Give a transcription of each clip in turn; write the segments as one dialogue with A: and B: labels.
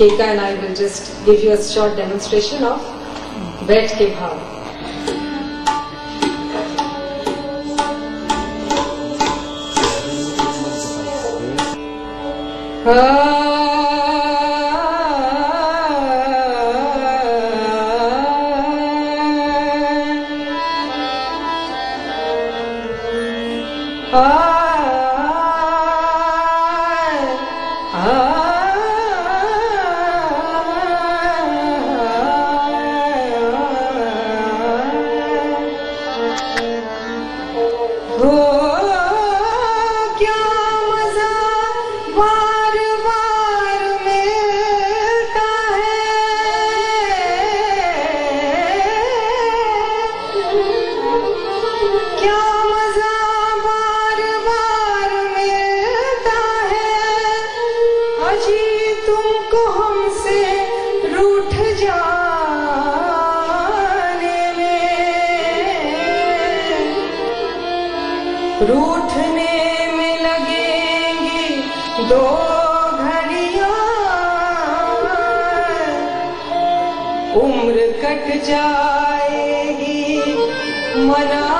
A: Keka and I will just give you a short demonstration of Bet Ke Bhav. Ah. रूठने में लगेग दो उम्र cut जाएगी मना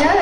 A: Yeah.